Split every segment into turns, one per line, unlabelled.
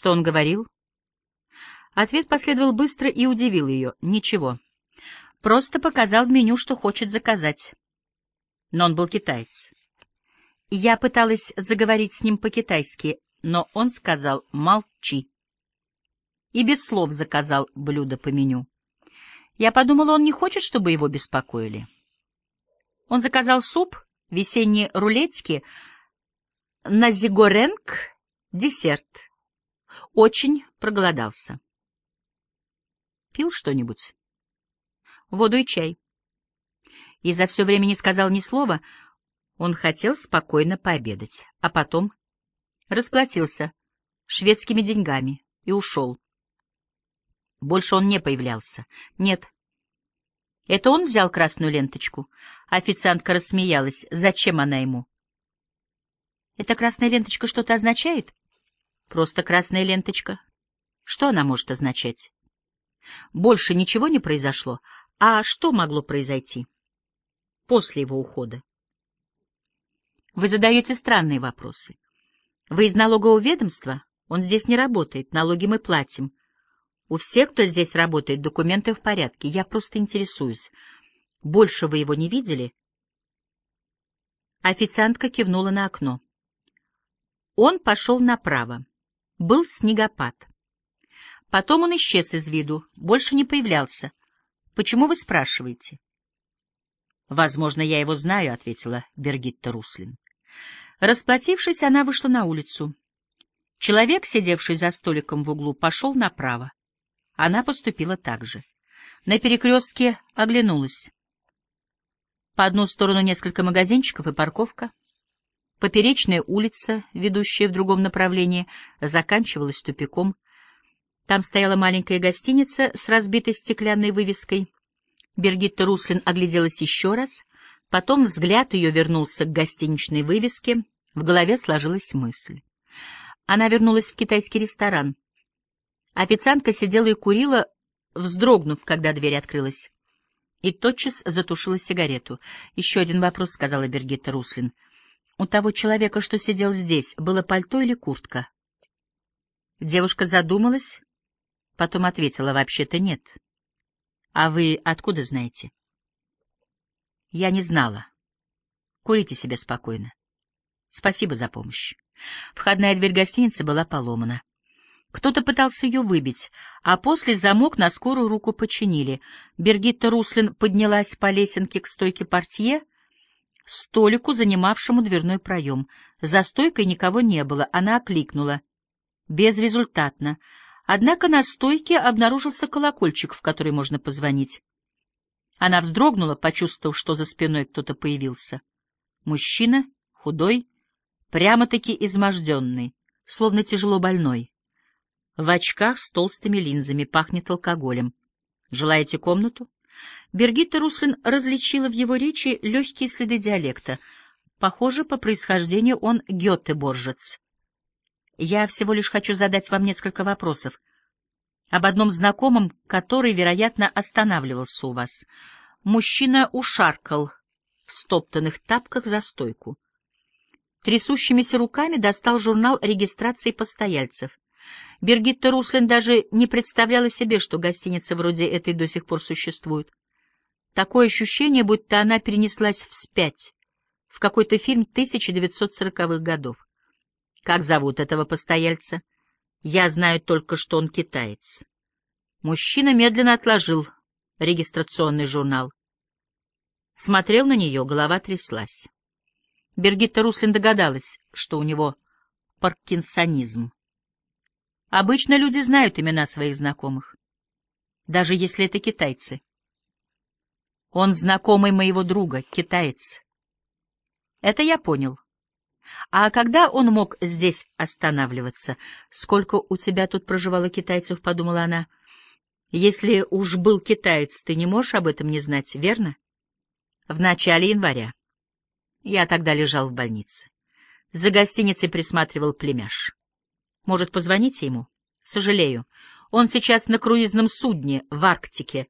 Что он говорил? Ответ последовал быстро и удивил ее. Ничего. Просто показал в меню, что хочет заказать. Но он был китаец. Я пыталась заговорить с ним по-китайски, но он сказал «молчи». И без слов заказал блюдо по меню. Я подумала, он не хочет, чтобы его беспокоили. Он заказал суп, весенние рулетики, назигоренг, десерт. Очень проголодался. Пил что-нибудь? Воду и чай. И за все время не сказал ни слова. Он хотел спокойно пообедать, а потом расплатился шведскими деньгами и ушел. Больше он не появлялся. Нет. Это он взял красную ленточку? Официантка рассмеялась. Зачем она ему? Эта красная ленточка что-то означает? Просто красная ленточка. Что она может означать? Больше ничего не произошло. А что могло произойти после его ухода? Вы задаете странные вопросы. Вы из налогового ведомства? Он здесь не работает, налоги мы платим. У всех, кто здесь работает, документы в порядке. Я просто интересуюсь. Больше вы его не видели? Официантка кивнула на окно. Он пошел направо. Был снегопад. Потом он исчез из виду, больше не появлялся. Почему вы спрашиваете? Возможно, я его знаю, ответила Бергитта Руслин. Расплатившись, она вышла на улицу. Человек, сидевший за столиком в углу, пошел направо. Она поступила так же. На перекрестке оглянулась. По одну сторону несколько магазинчиков и парковка. Поперечная улица, ведущая в другом направлении, заканчивалась тупиком. Там стояла маленькая гостиница с разбитой стеклянной вывеской. Бергитта Руслин огляделась еще раз, потом взгляд ее вернулся к гостиничной вывеске, в голове сложилась мысль. Она вернулась в китайский ресторан. Официантка сидела и курила, вздрогнув, когда дверь открылась. И тотчас затушила сигарету. «Еще один вопрос», — сказала Бергитта Руслин. «У того человека, что сидел здесь, было пальто или куртка?» Девушка задумалась, потом ответила, «Вообще-то нет». «А вы откуда знаете?» «Я не знала. Курите себе спокойно. Спасибо за помощь». Входная дверь гостиницы была поломана. Кто-то пытался ее выбить, а после замок на скорую руку починили. Бергитта Руслин поднялась по лесенке к стойке портье, столику, занимавшему дверной проем. За стойкой никого не было, она окликнула. Безрезультатно. Однако на стойке обнаружился колокольчик, в который можно позвонить. Она вздрогнула, почувствовав, что за спиной кто-то появился. Мужчина, худой, прямо-таки изможденный, словно тяжело больной в очках с толстыми линзами, пахнет алкоголем. «Желаете комнату?» Бергитта Руслин различила в его речи легкие следы диалекта. Похоже, по происхождению он Гёте-боржец. «Я всего лишь хочу задать вам несколько вопросов. Об одном знакомом, который, вероятно, останавливался у вас. Мужчина ушаркал в стоптанных тапках за стойку. Трясущимися руками достал журнал регистрации постояльцев. Бергитта Руслин даже не представляла себе, что гостиница вроде этой до сих пор существует. Такое ощущение, будто она перенеслась вспять, в какой-то фильм 1940-х годов. Как зовут этого постояльца? Я знаю только, что он китаец. Мужчина медленно отложил регистрационный журнал. Смотрел на нее, голова тряслась. Бергитта Руслин догадалась, что у него паркинсонизм. Обычно люди знают имена своих знакомых, даже если это китайцы. Он знакомый моего друга, китаец. Это я понял. А когда он мог здесь останавливаться? Сколько у тебя тут проживало китайцев, подумала она. Если уж был китаец, ты не можешь об этом не знать, верно? В начале января. Я тогда лежал в больнице. За гостиницей присматривал племяш. Может, позвоните ему? Сожалею. Он сейчас на круизном судне в Арктике.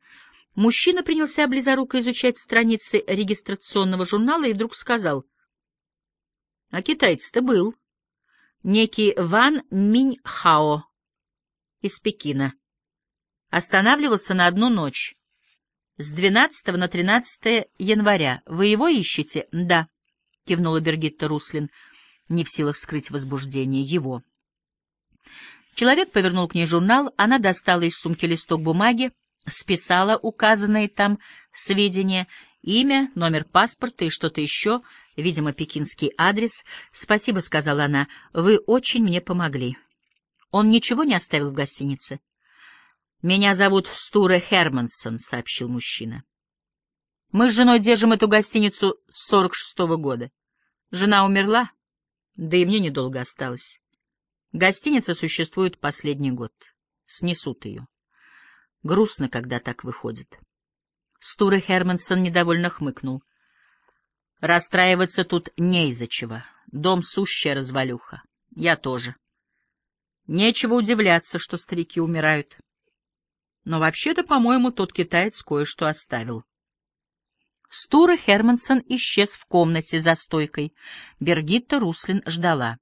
Мужчина принялся близоруко изучать страницы регистрационного журнала и вдруг сказал. — А китаец-то был. Некий Ван Миньхао. из Пекина. Останавливался на одну ночь. С 12 на 13 января. Вы его ищете? Да, кивнула Бергитта Руслин, не в силах скрыть возбуждение его. Человек повернул к ней журнал, она достала из сумки листок бумаги, списала указанные там сведения, имя, номер паспорта и что-то еще, видимо, пекинский адрес. «Спасибо», — сказала она, — «вы очень мне помогли». Он ничего не оставил в гостинице? «Меня зовут Стуре Хермансон», — сообщил мужчина. «Мы с женой держим эту гостиницу с сорок шестого года. Жена умерла, да и мне недолго осталось. Гостиница существует последний год. Снесут ее. Грустно, когда так выходит». Стуре Хермансон недовольно хмыкнул. «Расстраиваться тут не из-за чего. Дом сущая развалюха. Я тоже». Нечего удивляться, что старики умирают. Но вообще-то, по-моему, тот китаец кое-что оставил. Стура Хермансон исчез в комнате за стойкой. Бергитта Руслин ждала.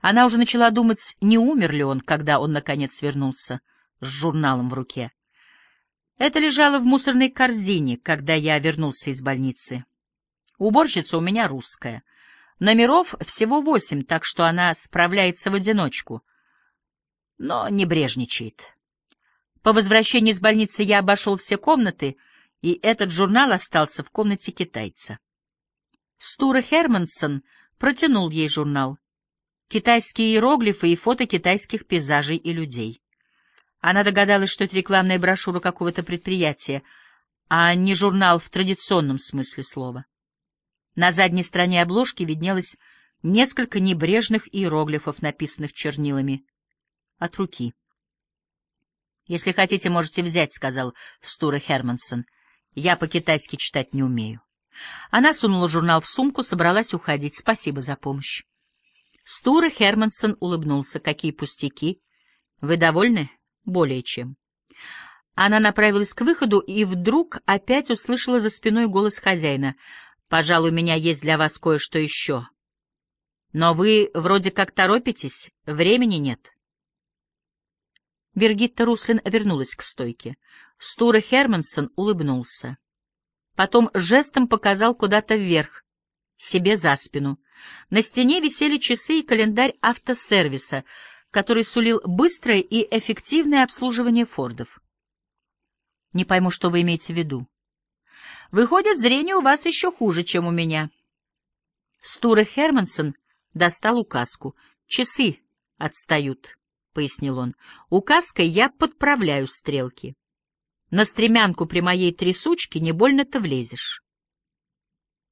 Она уже начала думать, не умер ли он, когда он, наконец, вернулся с журналом в руке. Это лежало в мусорной корзине, когда я вернулся из больницы. Уборщица у меня русская. Номеров всего восемь, так что она справляется в одиночку — но не брежничает. По возвращении из больницы я обошел все комнаты, и этот журнал остался в комнате китайца. Стура Хермансон протянул ей журнал. Китайские иероглифы и фото китайских пейзажей и людей. Она догадалась, что это рекламная брошюра какого-то предприятия, а не журнал в традиционном смысле слова. На задней стороне обложки виднелось несколько небрежных иероглифов, написанных чернилами — от руки. «Если хотите, можете взять», — сказал Стура Хермансон. «Я по-китайски читать не умею». Она сунула журнал в сумку, собралась уходить. «Спасибо за помощь». Стура Хермансон улыбнулся. «Какие пустяки! Вы довольны? Более чем». Она направилась к выходу и вдруг опять услышала за спиной голос хозяина. «Пожалуй, у меня есть для вас кое-что еще. Но вы вроде как торопитесь, времени нет». Бергитта Руслин вернулась к стойке. Стура Хермансон улыбнулся. Потом жестом показал куда-то вверх, себе за спину. На стене висели часы и календарь автосервиса, который сулил быстрое и эффективное обслуживание фордов. Не пойму, что вы имеете в виду. Выходит, зрение у вас еще хуже, чем у меня. Стура Хермансон достал указку. Часы отстают пояснил он. Указкой я подправляю стрелки. На стремянку при моей трясучке не больно-то влезешь.